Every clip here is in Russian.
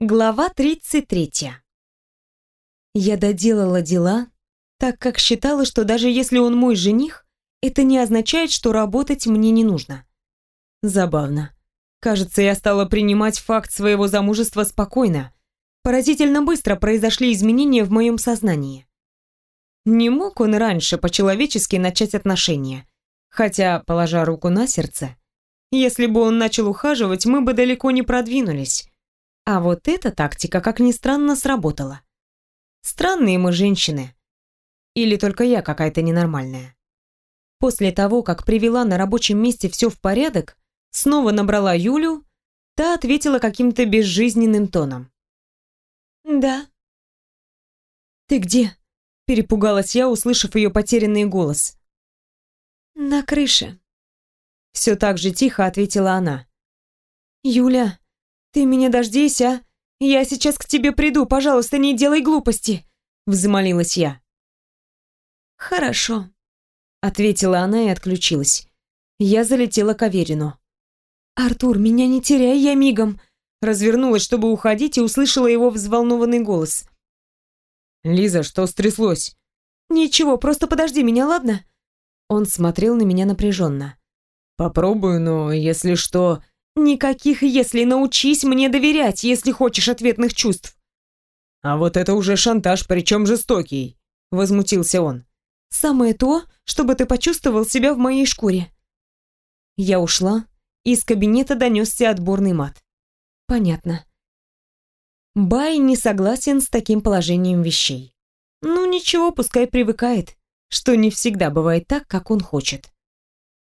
Глава 33. Я доделала дела, так как считала, что даже если он мой жених, это не означает, что работать мне не нужно. Забавно. Кажется, я стала принимать факт своего замужества спокойно. Поразительно быстро произошли изменения в моем сознании. Не мог он раньше по-человечески начать отношения. Хотя, положа руку на сердце, если бы он начал ухаживать, мы бы далеко не продвинулись а вот эта тактика, как ни странно, сработала. Странные мы женщины. Или только я какая-то ненормальная. После того, как привела на рабочем месте все в порядок, снова набрала Юлю, та ответила каким-то безжизненным тоном. «Да». «Ты где?» – перепугалась я, услышав ее потерянный голос. «На крыше». Все так же тихо ответила она. «Юля, «Ты меня дождись, а? Я сейчас к тебе приду, пожалуйста, не делай глупости!» Взмолилась я. «Хорошо», — ответила она и отключилась. Я залетела к Аверину. «Артур, меня не теряй, я мигом!» Развернулась, чтобы уходить, и услышала его взволнованный голос. «Лиза, что стряслось?» «Ничего, просто подожди меня, ладно?» Он смотрел на меня напряженно. «Попробую, но если что...» Никаких «если» научись мне доверять, если хочешь ответных чувств. А вот это уже шантаж, причем жестокий, возмутился он. Самое то, чтобы ты почувствовал себя в моей шкуре. Я ушла, из кабинета донесся отборный мат. Понятно. Бай не согласен с таким положением вещей. Ну ничего, пускай привыкает, что не всегда бывает так, как он хочет.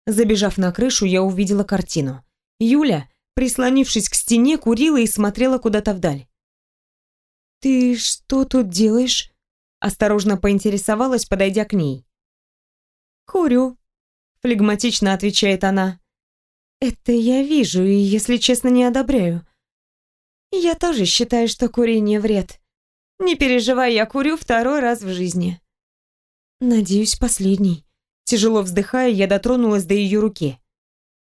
Забежав на крышу, я увидела картину. Юля, прислонившись к стене, курила и смотрела куда-то вдаль. «Ты что тут делаешь?» Осторожно поинтересовалась, подойдя к ней. «Курю», — флегматично отвечает она. «Это я вижу и, если честно, не одобряю. Я тоже считаю, что курение вред. Не переживай, я курю второй раз в жизни». «Надеюсь, последний». Тяжело вздыхая, я дотронулась до ее руки.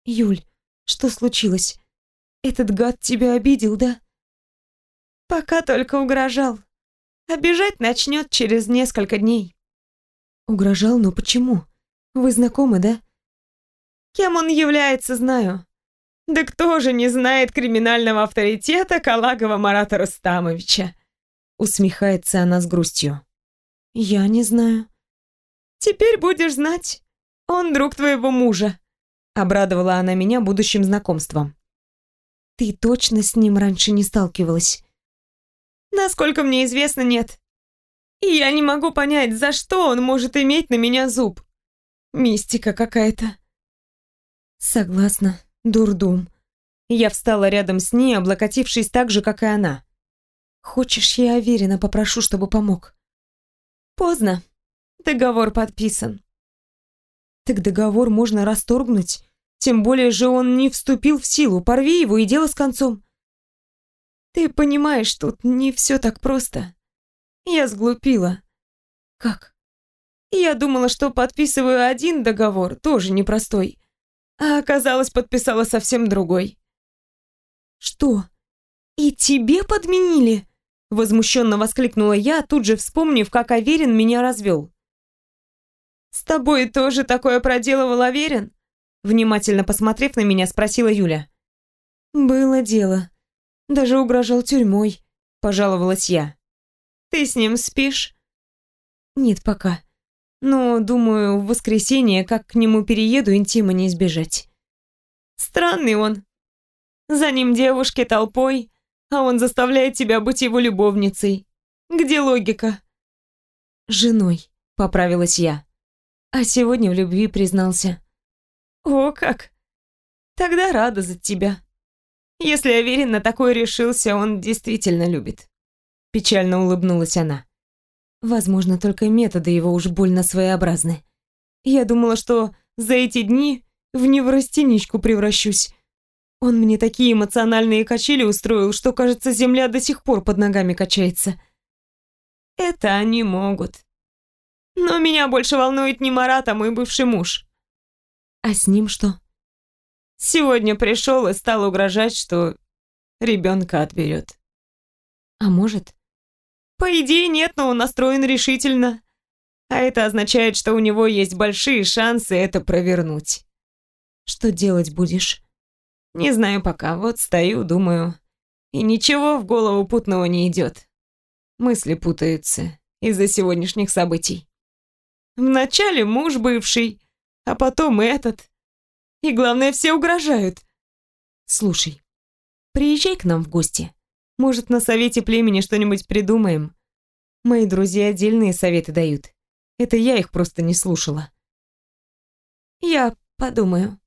«Юль, что случилось? Этот гад тебя обидел, да? Пока только угрожал. Обижать начнет через несколько дней. Угрожал, но почему? Вы знакомы, да? Кем он является, знаю. Да кто же не знает криминального авторитета Калагова Марата Рустамовича? Усмехается она с грустью. Я не знаю. Теперь будешь знать. Он друг твоего мужа. Обрадовала она меня будущим знакомством. Ты точно с ним раньше не сталкивалась? Насколько мне известно, нет. И я не могу понять, за что он может иметь на меня зуб. Мистика какая-то. Согласна, дурдом. Я встала рядом с ней, облокотившись так же, как и она. Хочешь, я уверенно попрошу, чтобы помог? Поздно. Договор подписан. Так договор можно расторгнуть. Тем более же он не вступил в силу. Порви его и дело с концом. Ты понимаешь, тут не все так просто. Я сглупила. Как? Я думала, что подписываю один договор, тоже непростой. А оказалось, подписала совсем другой. Что? И тебе подменили? Возмущенно воскликнула я, тут же вспомнив, как Аверин меня развел. «С тобой тоже такое проделывал Аверин?» Внимательно посмотрев на меня, спросила Юля. «Было дело. Даже угрожал тюрьмой», — пожаловалась я. «Ты с ним спишь?» «Нет пока. Но, думаю, в воскресенье, как к нему перееду, интима не избежать». «Странный он. За ним девушки толпой, а он заставляет тебя быть его любовницей. Где логика?» «Женой», — поправилась я а сегодня в любви признался. О, как! Тогда рада за тебя. Если Аверин на такое решился, он действительно любит. Печально улыбнулась она. Возможно, только методы его уж больно своеобразны. Я думала, что за эти дни в неврастеничку превращусь. Он мне такие эмоциональные качели устроил, что, кажется, земля до сих пор под ногами качается. Это они могут. Но меня больше волнует не Марат, а мой бывший муж. А с ним что? Сегодня пришел и стал угрожать, что ребенка отберет. А может? По идее нет, но он настроен решительно. А это означает, что у него есть большие шансы это провернуть. Что делать будешь? Не знаю пока. Вот стою, думаю. И ничего в голову путного не идет. Мысли путаются из-за сегодняшних событий. Вначале муж бывший, а потом этот. И главное, все угрожают. Слушай, приезжай к нам в гости. Может, на совете племени что-нибудь придумаем. Мои друзья отдельные советы дают. Это я их просто не слушала. Я подумаю.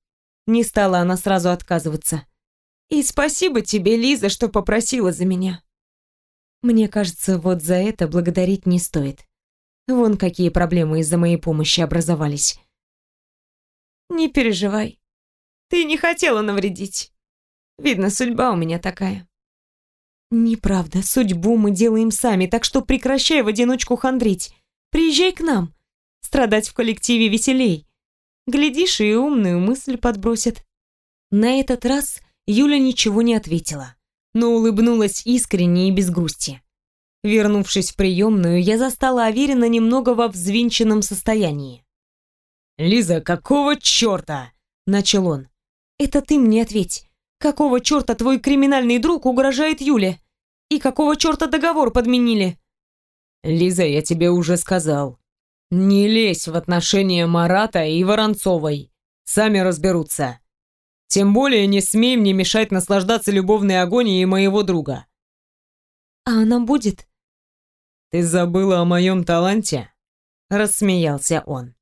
Не стала она сразу отказываться. И спасибо тебе, Лиза, что попросила за меня. Мне кажется, вот за это благодарить не стоит. Вон какие проблемы из-за моей помощи образовались. Не переживай. Ты не хотела навредить. Видно, судьба у меня такая. Неправда, судьбу мы делаем сами, так что прекращай в одиночку хандрить. Приезжай к нам. Страдать в коллективе веселей. Глядишь, и умную мысль подбросит. На этот раз Юля ничего не ответила, но улыбнулась искренне и без грусти. Вернувшись в приемную, я застала Аверина немного во взвинченном состоянии. «Лиза, какого черта?» – начал он. «Это ты мне ответь. Какого черта твой криминальный друг угрожает Юле? И какого черта договор подменили?» «Лиза, я тебе уже сказал. Не лезь в отношения Марата и Воронцовой. Сами разберутся. Тем более не смей мне мешать наслаждаться любовной агонией моего друга. А она будет? Ты забыла о моем таланте? Рассмеялся он.